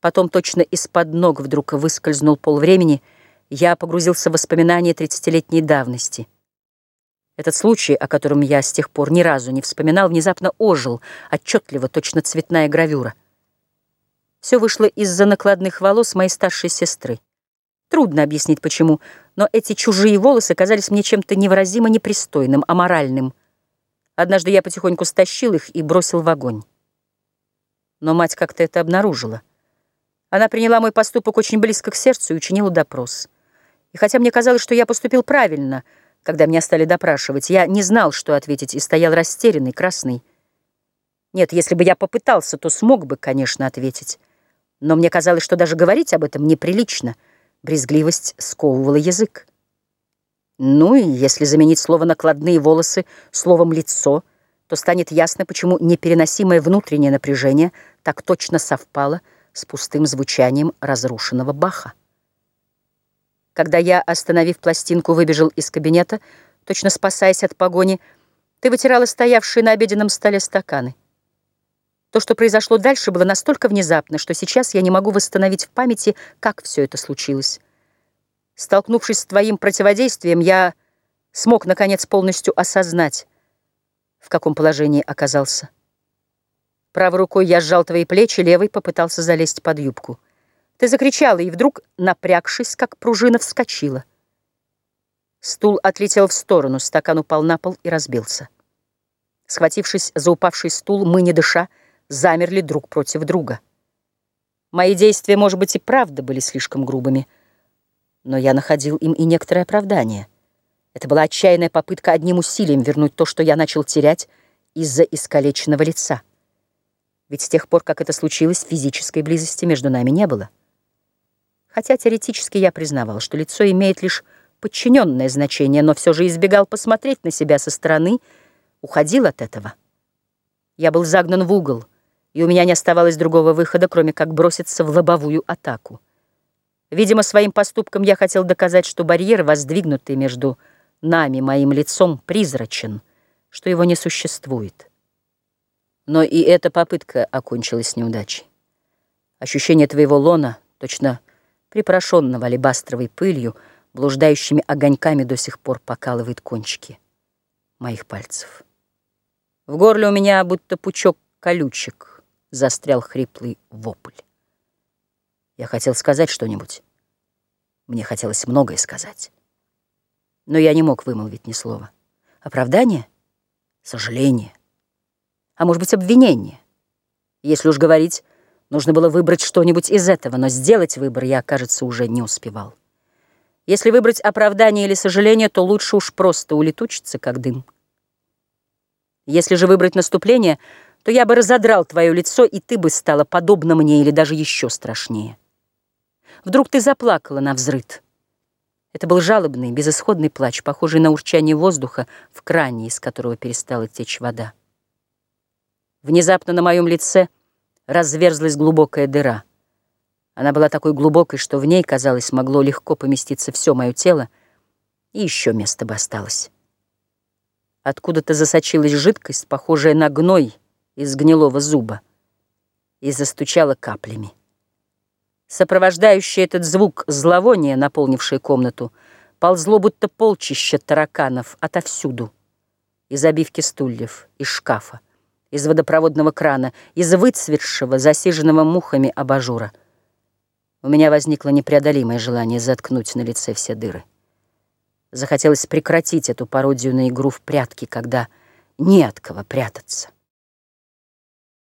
Потом точно из-под ног вдруг выскользнул пол времени, я погрузился в воспоминания тридцатилетней давности. Этот случай, о котором я с тех пор ни разу не вспоминал, внезапно ожил, отчетливо, точно цветная гравюра. Все вышло из-за накладных волос моей старшей сестры. Трудно объяснить, почему, но эти чужие волосы казались мне чем-то невыразимо непристойным, аморальным. Однажды я потихоньку стащил их и бросил в огонь. Но мать как-то это обнаружила. Она приняла мой поступок очень близко к сердцу и учинила допрос. И хотя мне казалось, что я поступил правильно, когда меня стали допрашивать, я не знал, что ответить, и стоял растерянный, красный. Нет, если бы я попытался, то смог бы, конечно, ответить. Но мне казалось, что даже говорить об этом неприлично. Брезгливость сковывала язык. Ну и если заменить слово «накладные волосы» словом «лицо», то станет ясно, почему непереносимое внутреннее напряжение так точно совпало с пустым звучанием разрушенного Баха. Когда я, остановив пластинку, выбежал из кабинета, точно спасаясь от погони, ты вытирала стоявшие на обеденном столе стаканы. То, что произошло дальше, было настолько внезапно, что сейчас я не могу восстановить в памяти, как все это случилось. Столкнувшись с твоим противодействием, я смог, наконец, полностью осознать, в каком положении оказался. Правой рукой я сжал твои плечи, левой попытался залезть под юбку. Ты закричала и вдруг, напрягшись, как пружина, вскочила. Стул отлетел в сторону, стакан упал на пол и разбился. Схватившись за упавший стул, мы, не дыша, замерли друг против друга. Мои действия, может быть, и правда были слишком грубыми, но я находил им и некоторое оправдание. Это была отчаянная попытка одним усилием вернуть то, что я начал терять из-за искалеченного лица. Ведь с тех пор, как это случилось, физической близости между нами не было. Хотя теоретически я признавал, что лицо имеет лишь подчиненное значение, но все же избегал посмотреть на себя со стороны, уходил от этого. Я был загнан в угол, и у меня не оставалось другого выхода, кроме как броситься в лобовую атаку. Видимо, своим поступком я хотел доказать, что барьер, воздвигнутый между нами, моим лицом, призрачен, что его не существует. Но и эта попытка окончилась неудачей. Ощущение твоего лона, точно припорошенного алебастровой пылью, блуждающими огоньками до сих пор покалывает кончики моих пальцев. В горле у меня будто пучок колючек застрял хриплый вопль. Я хотел сказать что-нибудь. Мне хотелось многое сказать. Но я не мог вымолвить ни слова. Оправдание? Сожаление? А может быть, обвинение. Если уж говорить, нужно было выбрать что-нибудь из этого, но сделать выбор я, кажется, уже не успевал. Если выбрать оправдание или сожаление, то лучше уж просто улетучиться, как дым. Если же выбрать наступление, то я бы разодрал твое лицо, и ты бы стала подобна мне или даже еще страшнее. Вдруг ты заплакала на взрыд. Это был жалобный, безысходный плач, похожий на урчание воздуха в кране, из которого перестала течь вода. Внезапно на моем лице разверзлась глубокая дыра. Она была такой глубокой, что в ней, казалось, могло легко поместиться все мое тело, и еще место бы осталось. Откуда-то засочилась жидкость, похожая на гной из гнилого зуба, и застучала каплями. Сопровождающий этот звук зловония, наполнившее комнату, ползло будто полчища тараканов отовсюду, из обивки стульев, из шкафа из водопроводного крана, из выцветшего, засиженного мухами абажура. У меня возникло непреодолимое желание заткнуть на лице все дыры. Захотелось прекратить эту пародию на игру в прятки, когда не от кого прятаться.